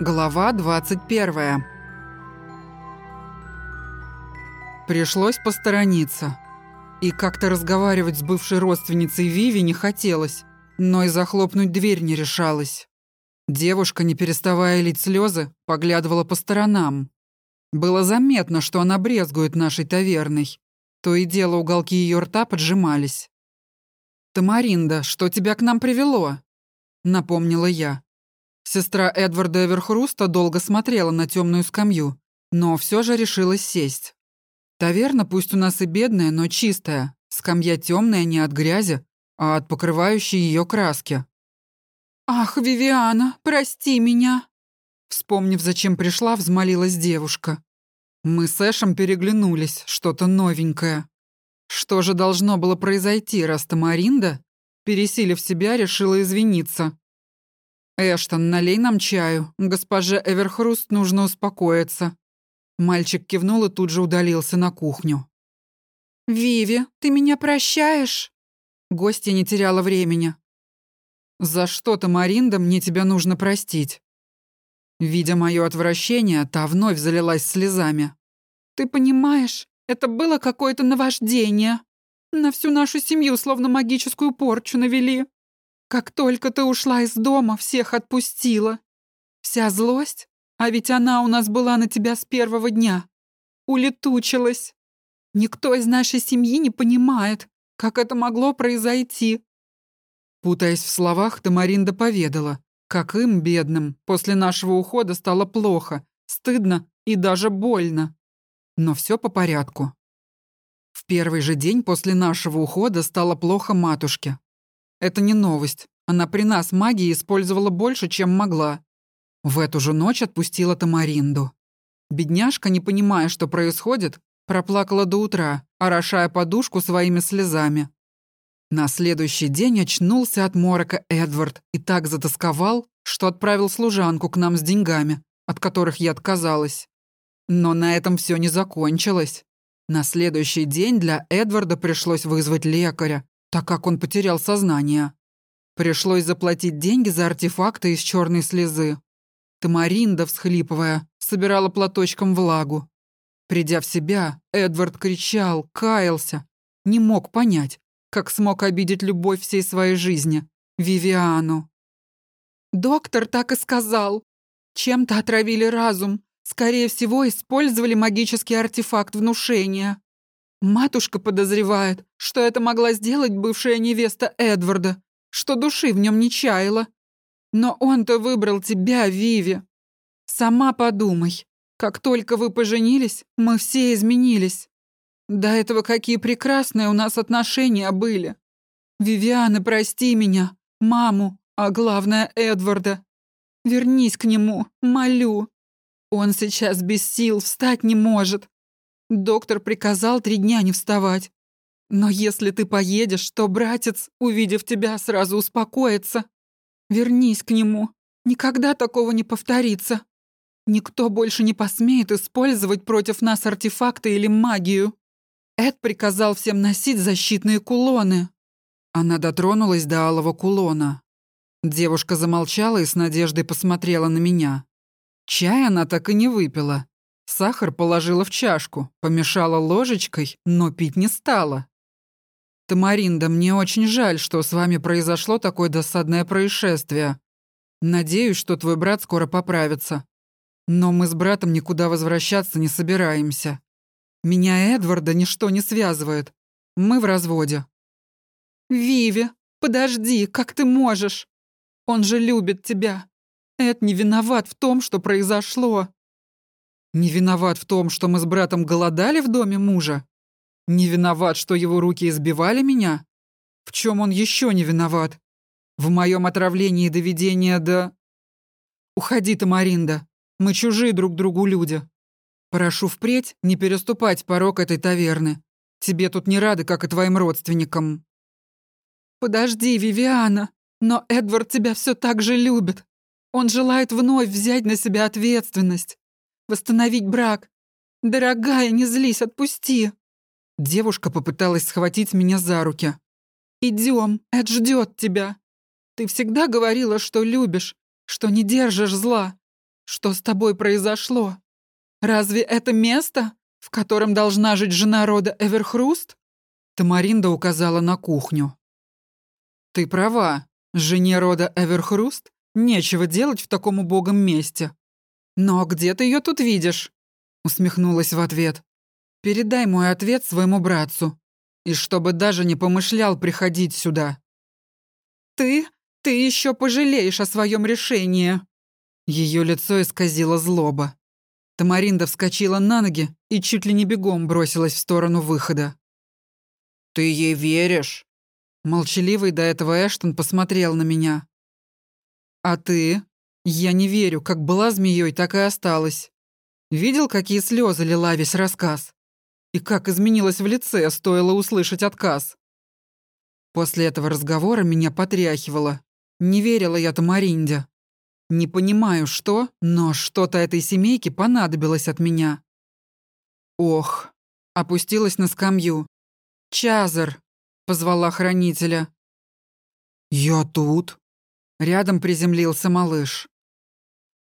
Глава 21 Пришлось посторониться. И как-то разговаривать с бывшей родственницей Виви не хотелось, но и захлопнуть дверь не решалась. Девушка, не переставая лить слезы, поглядывала по сторонам. Было заметно, что она брезгует нашей таверной. То и дело уголки ее рта поджимались. «Тамаринда, что тебя к нам привело?» — напомнила я. Сестра Эдварда Эверхруста долго смотрела на темную скамью, но все же решилась сесть. Таверна пусть у нас и бедная, но чистая, скамья темная не от грязи, а от покрывающей ее краски. «Ах, Вивиана, прости меня!» Вспомнив, зачем пришла, взмолилась девушка. Мы с Эшем переглянулись, что-то новенькое. Что же должно было произойти, раз Тамаринда, пересилив себя, решила извиниться? «Эштон, налей нам чаю. Госпоже Эверхруст нужно успокоиться». Мальчик кивнул и тут же удалился на кухню. «Виви, ты меня прощаешь?» Гостья не теряла времени. «За что-то, Маринда, мне тебя нужно простить». Видя мое отвращение, та вновь залилась слезами. «Ты понимаешь, это было какое-то наваждение. На всю нашу семью словно магическую порчу навели. Как только ты ушла из дома, всех отпустила. Вся злость, а ведь она у нас была на тебя с первого дня, улетучилась. Никто из нашей семьи не понимает, как это могло произойти. Путаясь в словах, Тамаринда поведала, как им, бедным, после нашего ухода стало плохо, стыдно и даже больно. Но все по порядку. В первый же день после нашего ухода стало плохо матушке. Это не новость. Она при нас магии использовала больше, чем могла. В эту же ночь отпустила Тамаринду. Бедняжка, не понимая, что происходит, проплакала до утра, орошая подушку своими слезами. На следующий день очнулся от морока Эдвард и так затасковал, что отправил служанку к нам с деньгами, от которых я отказалась. Но на этом все не закончилось. На следующий день для Эдварда пришлось вызвать лекаря, так как он потерял сознание. Пришлось заплатить деньги за артефакты из черной слезы. Тамаринда, всхлипывая, собирала платочком влагу. Придя в себя, Эдвард кричал, каялся. Не мог понять, как смог обидеть любовь всей своей жизни, Вивиану. Доктор так и сказал. Чем-то отравили разум. Скорее всего, использовали магический артефакт внушения. Матушка подозревает, что это могла сделать бывшая невеста Эдварда, что души в нем не чаяла. Но он-то выбрал тебя, Виви. Сама подумай, как только вы поженились, мы все изменились. До этого какие прекрасные у нас отношения были. Вивиана, прости меня, маму, а главное Эдварда. Вернись к нему, молю. Он сейчас без сил, встать не может. Доктор приказал три дня не вставать. Но если ты поедешь, то братец, увидев тебя, сразу успокоится. Вернись к нему. Никогда такого не повторится. Никто больше не посмеет использовать против нас артефакты или магию. Эд приказал всем носить защитные кулоны. Она дотронулась до алого кулона. Девушка замолчала и с надеждой посмотрела на меня. Чай она так и не выпила. Сахар положила в чашку, помешала ложечкой, но пить не стала. «Тамаринда, мне очень жаль, что с вами произошло такое досадное происшествие. Надеюсь, что твой брат скоро поправится. Но мы с братом никуда возвращаться не собираемся. Меня Эдварда ничто не связывает. Мы в разводе». «Виви, подожди, как ты можешь? Он же любит тебя. Эд не виноват в том, что произошло». «Не виноват в том, что мы с братом голодали в доме мужа? Не виноват, что его руки избивали меня? В чем он еще не виноват? В моем отравлении доведения до... Уходи ты, Маринда. Мы чужие друг другу люди. Прошу впредь не переступать порог этой таверны. Тебе тут не рады, как и твоим родственникам. Подожди, Вивиана, но Эдвард тебя все так же любит. Он желает вновь взять на себя ответственность, восстановить брак. Дорогая, не злись, отпусти. Девушка попыталась схватить меня за руки. Идем, Эд ждет тебя. Ты всегда говорила, что любишь, что не держишь зла. Что с тобой произошло? Разве это место, в котором должна жить жена рода Эверхруст?» Тамаринда указала на кухню. «Ты права. Жене рода Эверхруст нечего делать в таком убогом месте. Но где ты ее тут видишь?» Усмехнулась в ответ. «Передай мой ответ своему братцу. И чтобы даже не помышлял приходить сюда». «Ты? Ты еще пожалеешь о своем решении!» Ее лицо исказило злоба. Тамаринда вскочила на ноги и чуть ли не бегом бросилась в сторону выхода. «Ты ей веришь?» Молчаливый до этого Эштон посмотрел на меня. «А ты?» «Я не верю, как была змеей, так и осталась. Видел, какие слезы лила весь рассказ? И как изменилось в лице, стоило услышать отказ?» После этого разговора меня потряхивало. Не верила я Тамаринде. Не понимаю, что, но что-то этой семейке понадобилось от меня. Ох, опустилась на скамью. «Чазар!» — позвала хранителя. «Я тут». Рядом приземлился малыш.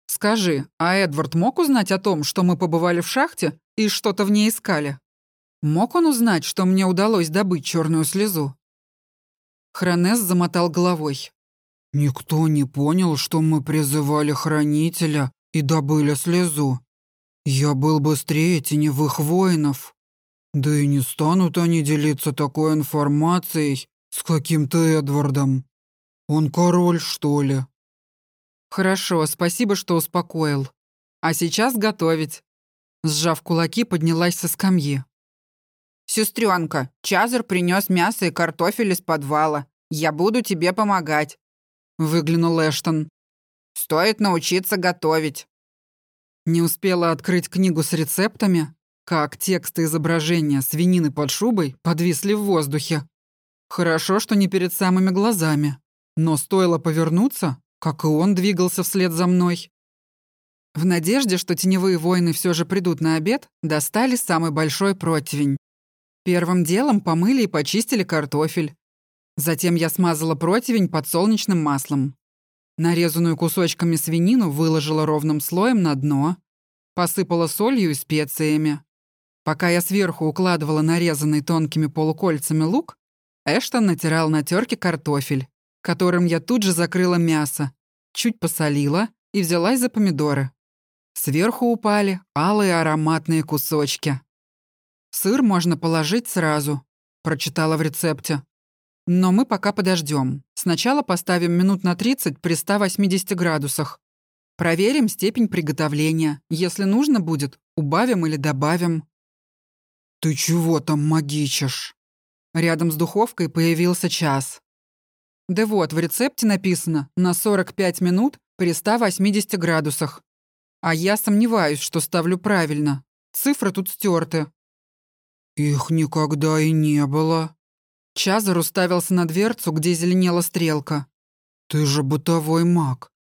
«Скажи, а Эдвард мог узнать о том, что мы побывали в шахте и что-то в ней искали? Мог он узнать, что мне удалось добыть черную слезу?» Хронес замотал головой. Никто не понял, что мы призывали хранителя и добыли слезу. Я был быстрее теневых воинов. Да и не станут они делиться такой информацией с каким-то Эдвардом. Он король, что ли? Хорошо, спасибо, что успокоил. А сейчас готовить. Сжав кулаки, поднялась со скамьи. «Сестренка, Чазар принес мясо и картофель из подвала. Я буду тебе помогать. — выглянул Эштон. «Стоит научиться готовить». Не успела открыть книгу с рецептами, как тексты изображения свинины под шубой подвисли в воздухе. Хорошо, что не перед самыми глазами. Но стоило повернуться, как и он двигался вслед за мной. В надежде, что теневые воины все же придут на обед, достали самый большой противень. Первым делом помыли и почистили картофель, Затем я смазала противень подсолнечным маслом. Нарезанную кусочками свинину выложила ровным слоем на дно, посыпала солью и специями. Пока я сверху укладывала нарезанный тонкими полукольцами лук, Эштон натирал на терке картофель, которым я тут же закрыла мясо, чуть посолила и взялась за помидоры. Сверху упали алые ароматные кусочки. «Сыр можно положить сразу», — прочитала в рецепте. Но мы пока подождем. Сначала поставим минут на 30 при 180 градусах. Проверим степень приготовления. Если нужно будет, убавим или добавим. «Ты чего там магичишь?» Рядом с духовкой появился час. Да вот, в рецепте написано на 45 минут при 180 градусах. А я сомневаюсь, что ставлю правильно. Цифры тут стерты. «Их никогда и не было», Чазар уставился на дверцу, где зеленела стрелка. «Ты же бытовой маг.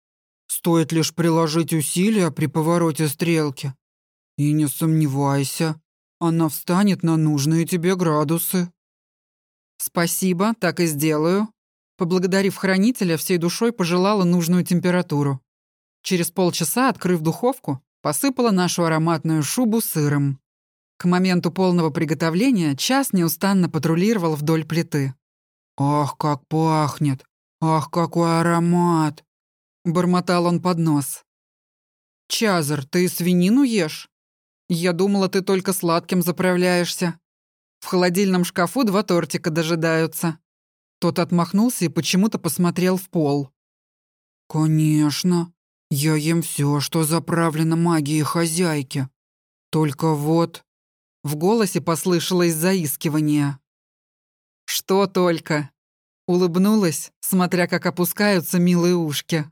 Стоит лишь приложить усилия при повороте стрелки. И не сомневайся, она встанет на нужные тебе градусы». «Спасибо, так и сделаю». Поблагодарив хранителя, всей душой пожелала нужную температуру. Через полчаса, открыв духовку, посыпала нашу ароматную шубу сыром. К моменту полного приготовления час неустанно патрулировал вдоль плиты. «Ах, как пахнет! Ах, какой аромат!» Бормотал он под нос. «Чазар, ты свинину ешь? Я думала, ты только сладким заправляешься. В холодильном шкафу два тортика дожидаются». Тот отмахнулся и почему-то посмотрел в пол. «Конечно. Я ем все, что заправлено магией хозяйки. Только вот...» В голосе послышалось заискивание. «Что только?» Улыбнулась, смотря как опускаются милые ушки.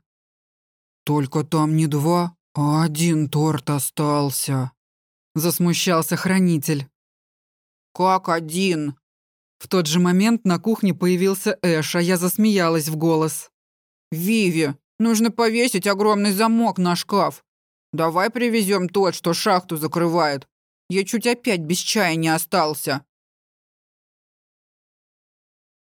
«Только там не два, а один торт остался», — засмущался хранитель. «Как один?» В тот же момент на кухне появился Эш, а я засмеялась в голос. «Виви, нужно повесить огромный замок на шкаф. Давай привезем тот, что шахту закрывает. Я чуть опять без чая не остался».